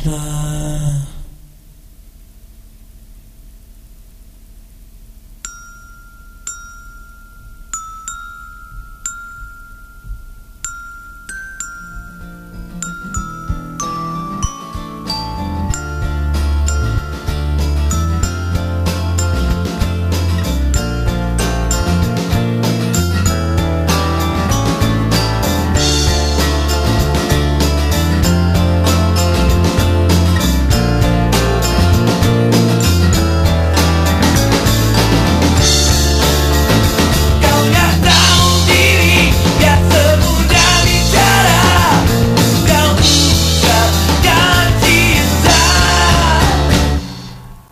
love.